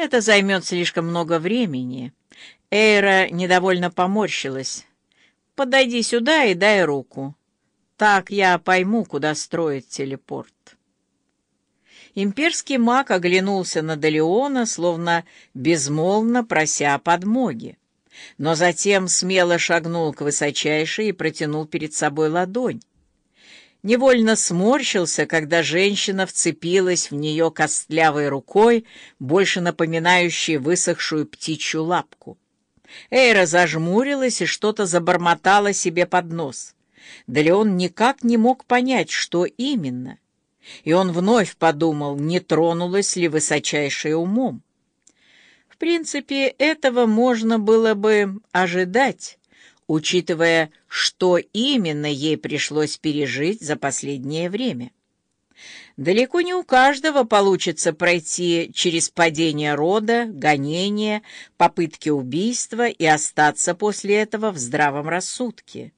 Это займет слишком много времени. Эйра недовольно поморщилась. Подойди сюда и дай руку. Так я пойму, куда строить телепорт. Имперский маг оглянулся на Далеона, словно безмолвно прося подмоги, но затем смело шагнул к высочайшей и протянул перед собой ладонь. Невольно сморщился, когда женщина вцепилась в нее костлявой рукой, больше напоминающей высохшую птичью лапку. Эйра зажмурилась и что-то забормотала себе под нос. Да Леон никак не мог понять, что именно. И он вновь подумал, не тронулась ли высочайшая умом. В принципе, этого можно было бы ожидать, учитывая, что именно ей пришлось пережить за последнее время. Далеко не у каждого получится пройти через падение рода, гонение, попытки убийства и остаться после этого в здравом рассудке.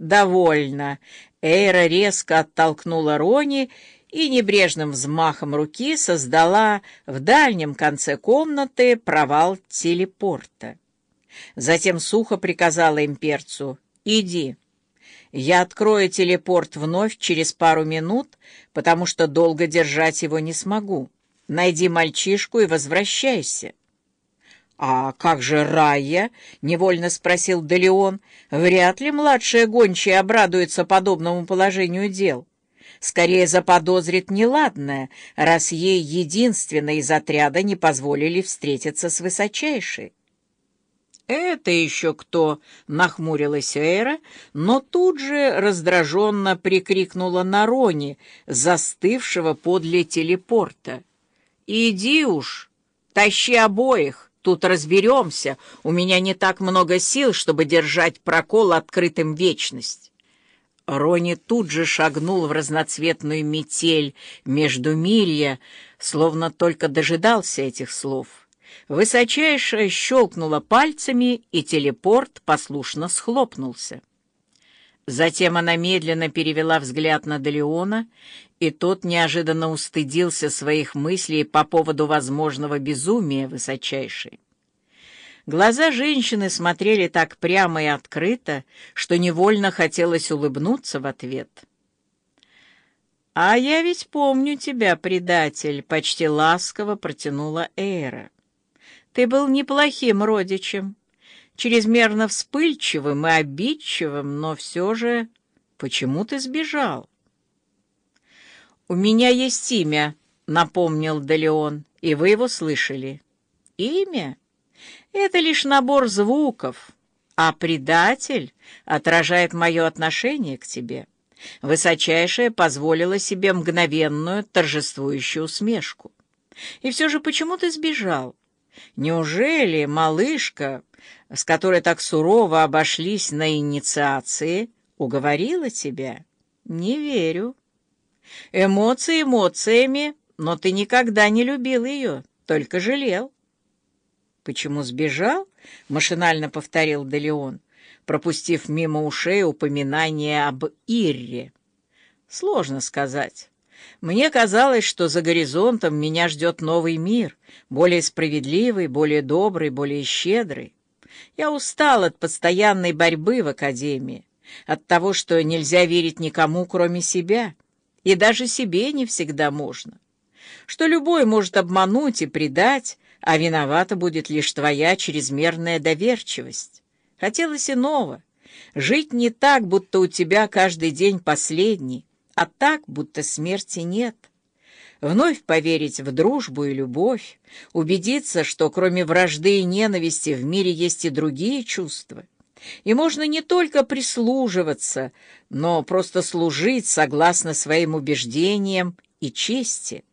«Довольно!» Эйра резко оттолкнула Рони и небрежным взмахом руки создала в дальнем конце комнаты провал телепорта. Затем сухо приказала имперцу «Иди». Я открою телепорт вновь через пару минут, потому что долго держать его не смогу. Найди мальчишку и возвращайся. «А как же Рая?» — невольно спросил Делеон. «Вряд ли младшая гончая обрадуется подобному положению дел. Скорее заподозрит неладное, раз ей единственной из отряда не позволили встретиться с высочайшей». «Это еще кто?» — нахмурилась Эра, но тут же раздраженно прикрикнула на Рони, застывшего подле телепорта. «Иди уж, тащи обоих, тут разберемся, у меня не так много сил, чтобы держать прокол открытым вечность». Рони тут же шагнул в разноцветную метель между мирья, словно только дожидался этих слов — Высочайшая щелкнула пальцами, и телепорт послушно схлопнулся. Затем она медленно перевела взгляд на Делеона, и тот неожиданно устыдился своих мыслей по поводу возможного безумия высочайшей. Глаза женщины смотрели так прямо и открыто, что невольно хотелось улыбнуться в ответ. «А я ведь помню тебя, предатель», — почти ласково протянула Эйра. Ты был неплохим родичем, чрезмерно вспыльчивым и обидчивым, но все же почему ты сбежал? «У меня есть имя», — напомнил Делеон, — «и вы его слышали». «Имя? Это лишь набор звуков, а предатель отражает мое отношение к тебе». Высочайшая позволила себе мгновенную торжествующую усмешку. «И все же почему ты сбежал?» Неужели малышка, с которой так сурово обошлись на инициации, уговорила тебя? Не верю. Эмоции эмоциями, но ты никогда не любил ее, только жалел. Почему сбежал? Машинально повторил Делеон, пропустив мимо ушей упоминание об Ирре. Сложно сказать. Мне казалось, что за горизонтом меня ждет новый мир, более справедливый, более добрый, более щедрый. Я устал от постоянной борьбы в академии, от того, что нельзя верить никому, кроме себя, и даже себе не всегда можно, что любой может обмануть и предать, а виновата будет лишь твоя чрезмерная доверчивость. Хотелось иного — жить не так, будто у тебя каждый день последний, а так, будто смерти нет. Вновь поверить в дружбу и любовь, убедиться, что кроме вражды и ненависти в мире есть и другие чувства. И можно не только прислуживаться, но просто служить согласно своим убеждениям и чести.